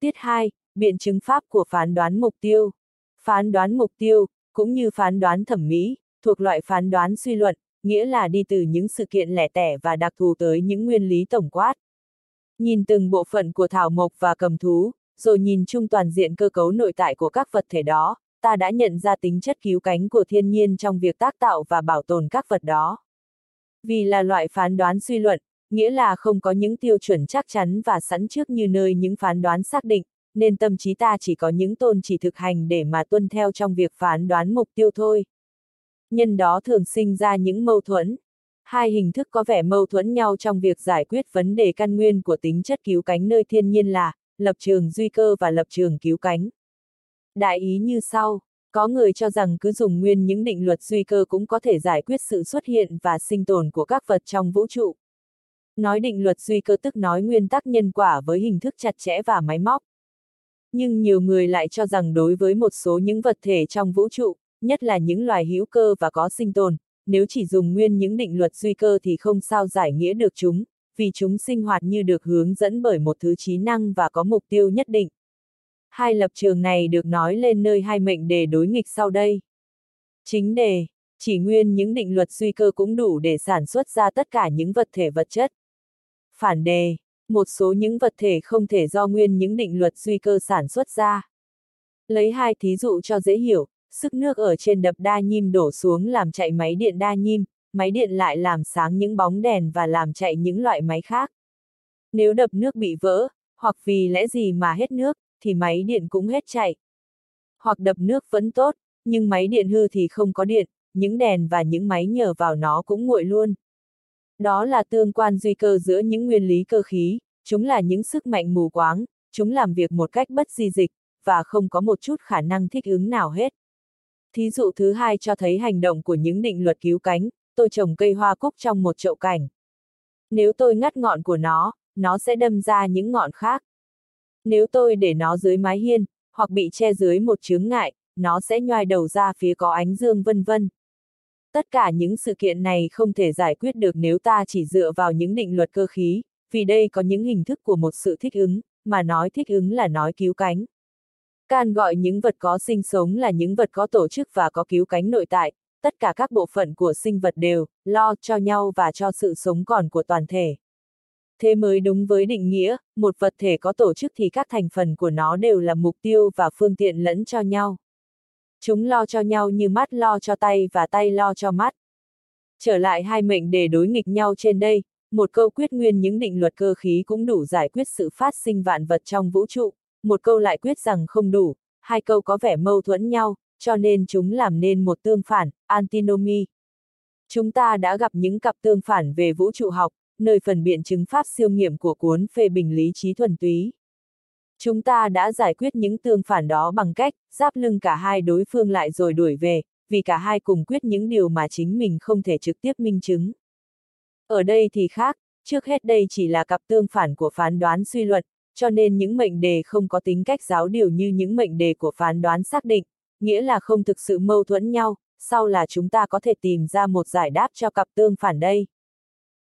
Tiết 2, biện chứng pháp của phán đoán mục tiêu. Phán đoán mục tiêu, cũng như phán đoán thẩm mỹ, thuộc loại phán đoán suy luận, nghĩa là đi từ những sự kiện lẻ tẻ và đặc thù tới những nguyên lý tổng quát. Nhìn từng bộ phận của thảo mộc và cầm thú, rồi nhìn chung toàn diện cơ cấu nội tại của các vật thể đó, ta đã nhận ra tính chất cứu cánh của thiên nhiên trong việc tác tạo và bảo tồn các vật đó. Vì là loại phán đoán suy luận, nghĩa là không có những tiêu chuẩn chắc chắn và sẵn trước như nơi những phán đoán xác định, nên tâm trí ta chỉ có những tôn chỉ thực hành để mà tuân theo trong việc phán đoán mục tiêu thôi. Nhân đó thường sinh ra những mâu thuẫn. Hai hình thức có vẻ mâu thuẫn nhau trong việc giải quyết vấn đề căn nguyên của tính chất cứu cánh nơi thiên nhiên là lập trường duy cơ và lập trường cứu cánh. Đại ý như sau, có người cho rằng cứ dùng nguyên những định luật duy cơ cũng có thể giải quyết sự xuất hiện và sinh tồn của các vật trong vũ trụ. Nói định luật duy cơ tức nói nguyên tắc nhân quả với hình thức chặt chẽ và máy móc. Nhưng nhiều người lại cho rằng đối với một số những vật thể trong vũ trụ, nhất là những loài hữu cơ và có sinh tồn, nếu chỉ dùng nguyên những định luật duy cơ thì không sao giải nghĩa được chúng, vì chúng sinh hoạt như được hướng dẫn bởi một thứ trí năng và có mục tiêu nhất định. Hai lập trường này được nói lên nơi hai mệnh đề đối nghịch sau đây. Chính đề, chỉ nguyên những định luật duy cơ cũng đủ để sản xuất ra tất cả những vật thể vật chất. Phản đề, một số những vật thể không thể do nguyên những định luật duy cơ sản xuất ra. Lấy hai thí dụ cho dễ hiểu, sức nước ở trên đập đa nhim đổ xuống làm chạy máy điện đa nhim, máy điện lại làm sáng những bóng đèn và làm chạy những loại máy khác. Nếu đập nước bị vỡ, hoặc vì lẽ gì mà hết nước, thì máy điện cũng hết chạy. Hoặc đập nước vẫn tốt, nhưng máy điện hư thì không có điện, những đèn và những máy nhờ vào nó cũng nguội luôn. Đó là tương quan duy cơ giữa những nguyên lý cơ khí, chúng là những sức mạnh mù quáng, chúng làm việc một cách bất di dịch, và không có một chút khả năng thích ứng nào hết. Thí dụ thứ hai cho thấy hành động của những định luật cứu cánh, tôi trồng cây hoa cúc trong một chậu cảnh. Nếu tôi ngắt ngọn của nó, nó sẽ đâm ra những ngọn khác. Nếu tôi để nó dưới mái hiên, hoặc bị che dưới một chướng ngại, nó sẽ nhoài đầu ra phía có ánh dương vân vân. Tất cả những sự kiện này không thể giải quyết được nếu ta chỉ dựa vào những định luật cơ khí, vì đây có những hình thức của một sự thích ứng, mà nói thích ứng là nói cứu cánh. Can gọi những vật có sinh sống là những vật có tổ chức và có cứu cánh nội tại, tất cả các bộ phận của sinh vật đều, lo cho nhau và cho sự sống còn của toàn thể. Thế mới đúng với định nghĩa, một vật thể có tổ chức thì các thành phần của nó đều là mục tiêu và phương tiện lẫn cho nhau. Chúng lo cho nhau như mắt lo cho tay và tay lo cho mắt. Trở lại hai mệnh đề đối nghịch nhau trên đây, một câu quyết nguyên những định luật cơ khí cũng đủ giải quyết sự phát sinh vạn vật trong vũ trụ, một câu lại quyết rằng không đủ, hai câu có vẻ mâu thuẫn nhau, cho nên chúng làm nên một tương phản, antinomy. Chúng ta đã gặp những cặp tương phản về vũ trụ học, nơi phần biện chứng pháp siêu nghiệm của cuốn phê bình lý trí thuần túy. Chúng ta đã giải quyết những tương phản đó bằng cách, giáp lưng cả hai đối phương lại rồi đuổi về, vì cả hai cùng quyết những điều mà chính mình không thể trực tiếp minh chứng. Ở đây thì khác, trước hết đây chỉ là cặp tương phản của phán đoán suy luận, cho nên những mệnh đề không có tính cách giáo điều như những mệnh đề của phán đoán xác định, nghĩa là không thực sự mâu thuẫn nhau, sau là chúng ta có thể tìm ra một giải đáp cho cặp tương phản đây.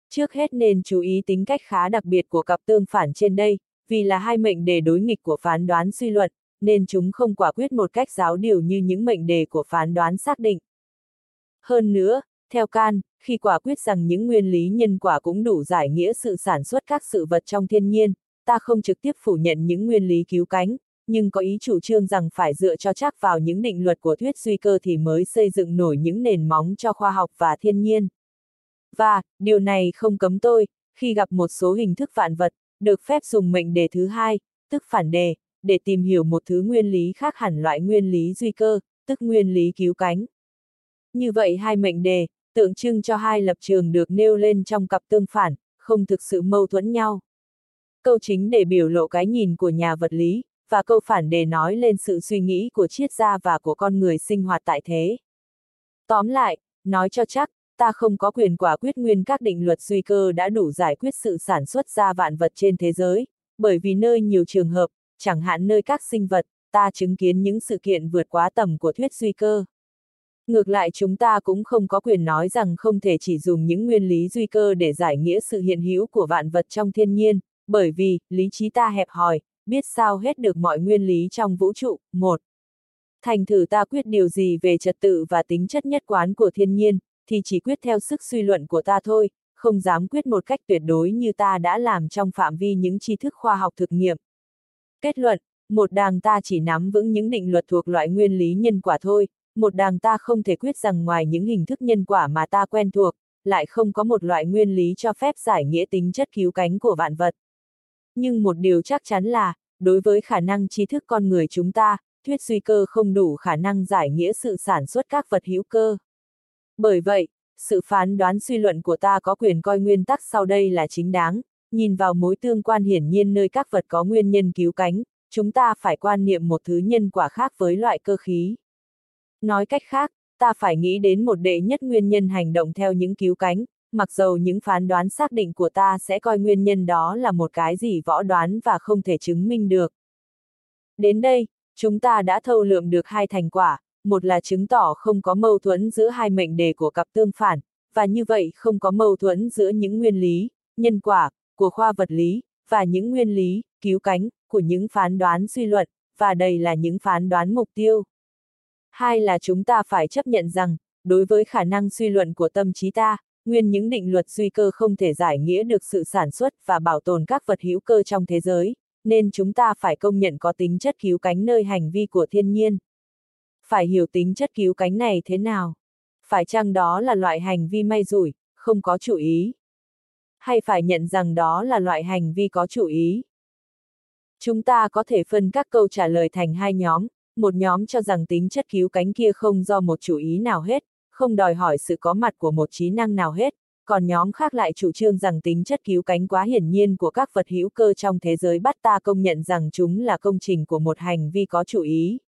Trước hết nên chú ý tính cách khá đặc biệt của cặp tương phản trên đây, vì là hai mệnh đề đối nghịch của phán đoán suy luận, nên chúng không quả quyết một cách giáo điều như những mệnh đề của phán đoán xác định. Hơn nữa, theo Can, khi quả quyết rằng những nguyên lý nhân quả cũng đủ giải nghĩa sự sản xuất các sự vật trong thiên nhiên, ta không trực tiếp phủ nhận những nguyên lý cứu cánh, nhưng có ý chủ trương rằng phải dựa cho chắc vào những định luật của thuyết suy cơ thì mới xây dựng nổi những nền móng cho khoa học và thiên nhiên. Và, điều này không cấm tôi, khi gặp một số hình thức vạn vật, được phép dùng mệnh đề thứ hai, tức phản đề, để tìm hiểu một thứ nguyên lý khác hẳn loại nguyên lý duy cơ, tức nguyên lý cứu cánh. Như vậy hai mệnh đề, tượng trưng cho hai lập trường được nêu lên trong cặp tương phản, không thực sự mâu thuẫn nhau. Câu chính để biểu lộ cái nhìn của nhà vật lý, và câu phản đề nói lên sự suy nghĩ của triết gia và của con người sinh hoạt tại thế. Tóm lại, nói cho chắc, ta không có quyền quả quyết nguyên các định luật duy cơ đã đủ giải quyết sự sản xuất ra vạn vật trên thế giới, bởi vì nơi nhiều trường hợp, chẳng hạn nơi các sinh vật, ta chứng kiến những sự kiện vượt quá tầm của thuyết duy cơ. Ngược lại chúng ta cũng không có quyền nói rằng không thể chỉ dùng những nguyên lý duy cơ để giải nghĩa sự hiện hữu của vạn vật trong thiên nhiên, bởi vì, lý trí ta hẹp hòi, biết sao hết được mọi nguyên lý trong vũ trụ, một. Thành thử ta quyết điều gì về trật tự và tính chất nhất quán của thiên nhiên, thì chỉ quyết theo sức suy luận của ta thôi, không dám quyết một cách tuyệt đối như ta đã làm trong phạm vi những tri thức khoa học thực nghiệm. Kết luận, một đàng ta chỉ nắm vững những định luật thuộc loại nguyên lý nhân quả thôi, một đàng ta không thể quyết rằng ngoài những hình thức nhân quả mà ta quen thuộc, lại không có một loại nguyên lý cho phép giải nghĩa tính chất cứu cánh của vạn vật. Nhưng một điều chắc chắn là, đối với khả năng tri thức con người chúng ta, thuyết suy cơ không đủ khả năng giải nghĩa sự sản xuất các vật hữu cơ. Bởi vậy, sự phán đoán suy luận của ta có quyền coi nguyên tắc sau đây là chính đáng, nhìn vào mối tương quan hiển nhiên nơi các vật có nguyên nhân cứu cánh, chúng ta phải quan niệm một thứ nhân quả khác với loại cơ khí. Nói cách khác, ta phải nghĩ đến một đệ nhất nguyên nhân hành động theo những cứu cánh, mặc dầu những phán đoán xác định của ta sẽ coi nguyên nhân đó là một cái gì võ đoán và không thể chứng minh được. Đến đây, chúng ta đã thâu lượm được hai thành quả, một là chứng tỏ không có mâu thuẫn giữa hai mệnh đề của cặp tương phản, và như vậy không có mâu thuẫn giữa những nguyên lý, nhân quả, của khoa vật lý, và những nguyên lý, cứu cánh, của những phán đoán suy luận, và đây là những phán đoán mục tiêu. Hai là chúng ta phải chấp nhận rằng, đối với khả năng suy luận của tâm trí ta, nguyên những định luật suy cơ không thể giải nghĩa được sự sản xuất và bảo tồn các vật hữu cơ trong thế giới, nên chúng ta phải công nhận có tính chất cứu cánh nơi hành vi của thiên nhiên. Phải hiểu tính chất cứu cánh này thế nào? Phải chăng đó là loại hành vi may rủi, không có chủ ý? Hay phải nhận rằng đó là loại hành vi có chủ ý? Chúng ta có thể phân các câu trả lời thành hai nhóm, một nhóm cho rằng tính chất cứu cánh kia không do một chủ ý nào hết, không đòi hỏi sự có mặt của một trí năng nào hết, còn nhóm khác lại chủ trương rằng tính chất cứu cánh quá hiển nhiên của các vật hữu cơ trong thế giới bắt ta công nhận rằng chúng là công trình của một hành vi có chủ ý.